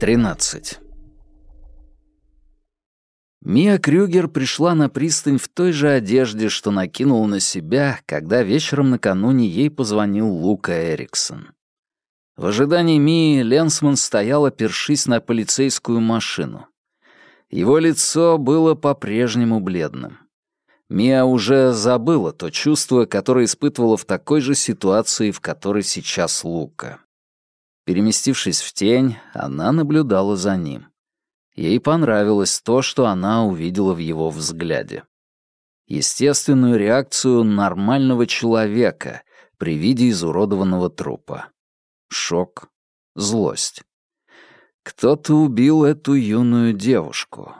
13. Мия Крюгер пришла на пристань в той же одежде, что накинула на себя, когда вечером накануне ей позвонил Лука Эриксон. В ожидании Мии Ленсман стоял, опершись на полицейскую машину. Его лицо было по-прежнему бледным. Мия уже забыла то чувство, которое испытывала в такой же ситуации, в которой сейчас Лука. Переместившись в тень, она наблюдала за ним. Ей понравилось то, что она увидела в его взгляде. Естественную реакцию нормального человека при виде изуродованного трупа. Шок, злость. Кто-то убил эту юную девушку.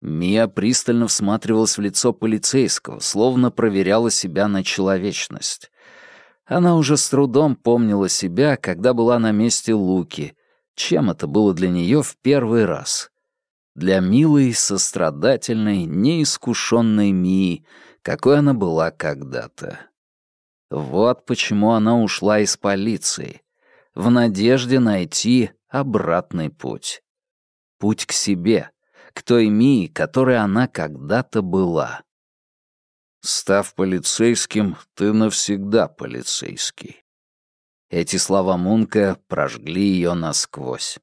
Мия пристально всматривалась в лицо полицейского, словно проверяла себя на человечность. Она уже с трудом помнила себя, когда была на месте Луки. Чем это было для нее в первый раз? Для милой, сострадательной, неискушенной Мии, какой она была когда-то. Вот почему она ушла из полиции. В надежде найти обратный путь. Путь к себе, к той Мии, которой она когда-то была. Став полицейским, ты навсегда полицейский. Эти слова Мунка прожгли ее насквозь.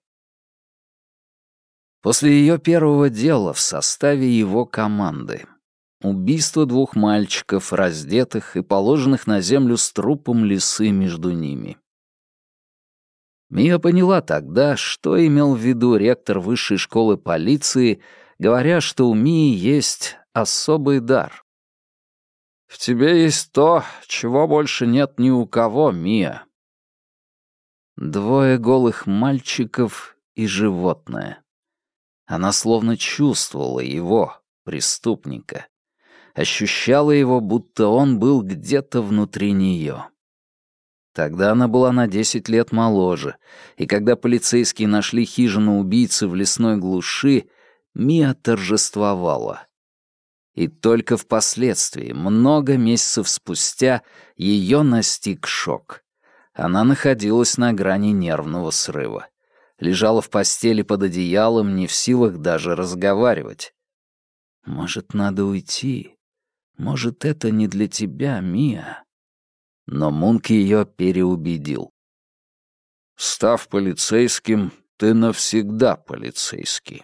После ее первого дела в составе его команды убийство двух мальчиков, раздетых и положенных на землю с трупом лисы между ними. Мия поняла тогда, что имел в виду ректор высшей школы полиции, говоря, что у Мии есть особый дар. В тебе есть то, чего больше нет ни у кого, Мия. Двое голых мальчиков и животное. Она словно чувствовала его, преступника. Ощущала его, будто он был где-то внутри нее. Тогда она была на десять лет моложе, и когда полицейские нашли хижину убийцы в лесной глуши, Мия торжествовала. И только впоследствии, много месяцев спустя, ее настиг шок. Она находилась на грани нервного срыва. Лежала в постели под одеялом, не в силах даже разговаривать. «Может, надо уйти? Может, это не для тебя, Мия?» Но Мунк ее переубедил. «Став полицейским, ты навсегда полицейский».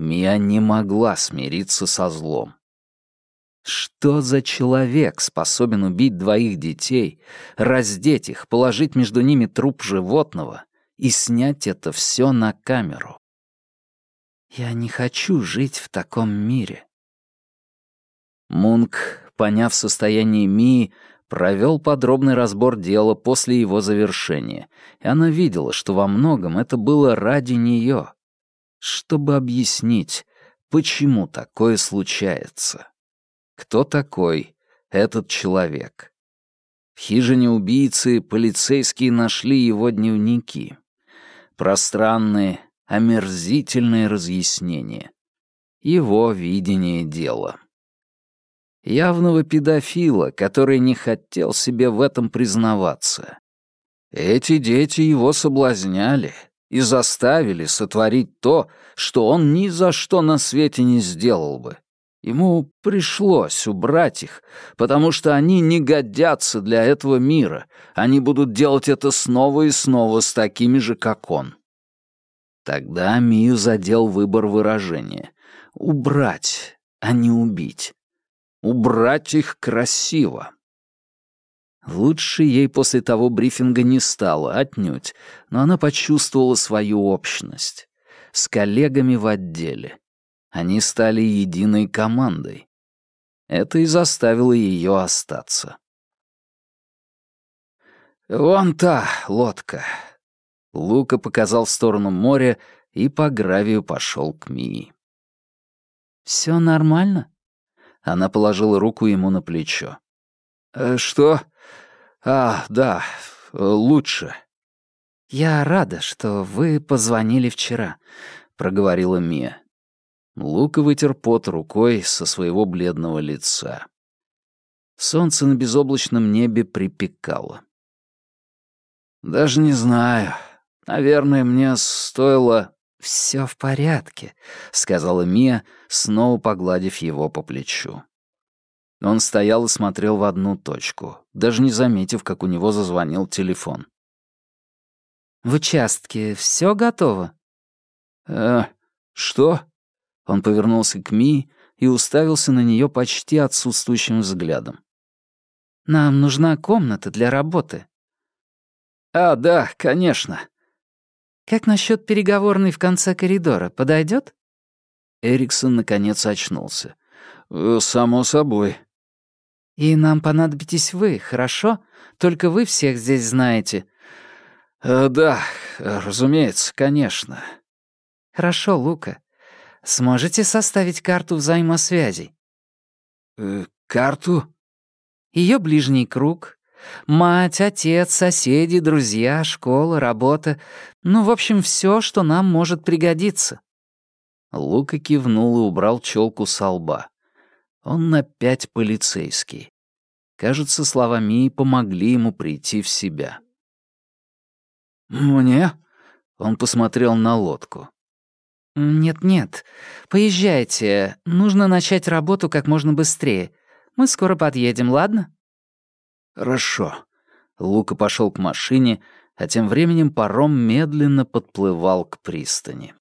Мия не могла смириться со злом. Что за человек способен убить двоих детей, раздеть их, положить между ними труп животного и снять это все на камеру? Я не хочу жить в таком мире. Мунк, поняв состояние Мии, провел подробный разбор дела после его завершения, и она видела, что во многом это было ради нее, чтобы объяснить, почему такое случается. Кто такой этот человек? В хижине убийцы полицейские нашли его дневники. Пространные, омерзительные разъяснения. Его видение дела. Явного педофила, который не хотел себе в этом признаваться. Эти дети его соблазняли, и заставили сотворить то, что он ни за что на свете не сделал бы. Ему пришлось убрать их, потому что они не годятся для этого мира. Они будут делать это снова и снова с такими же, как он. Тогда Мию задел выбор выражения. Убрать, а не убить. Убрать их красиво. Лучше ей после того брифинга не стало, отнюдь, но она почувствовала свою общность. С коллегами в отделе. Они стали единой командой. Это и заставило ее остаться. «Вон та лодка». Лука показал в сторону моря и по гравию пошел к Мии. «Все нормально?» Она положила руку ему на плечо. «Э, «Что?» «А, да, лучше». «Я рада, что вы позвонили вчера», — проговорила Мия. Лука вытер пот рукой со своего бледного лица. Солнце на безоблачном небе припекало. «Даже не знаю. Наверное, мне стоило...» «Все в порядке», — сказала Мия, снова погладив его по плечу. Он стоял и смотрел в одну точку, даже не заметив, как у него зазвонил телефон. «В участке все готово?» «Э, что?» Он повернулся к Мии и уставился на нее почти отсутствующим взглядом. «Нам нужна комната для работы». «А, да, конечно». «Как насчет переговорной в конце коридора? Подойдет? Эриксон наконец очнулся. «Э, «Само собой». «И нам понадобитесь вы, хорошо? Только вы всех здесь знаете». «Э, «Да, разумеется, конечно». «Хорошо, Лука. Сможете составить карту взаимосвязей?» э, «Карту?» Ее ближний круг. Мать, отец, соседи, друзья, школа, работа. Ну, в общем, все, что нам может пригодиться». Лука кивнул и убрал челку со лба. Он опять полицейский. Кажется, слова Мии помогли ему прийти в себя. «Мне?» — он посмотрел на лодку. «Нет-нет, поезжайте. Нужно начать работу как можно быстрее. Мы скоро подъедем, ладно?» «Хорошо». Лука пошел к машине, а тем временем паром медленно подплывал к пристани.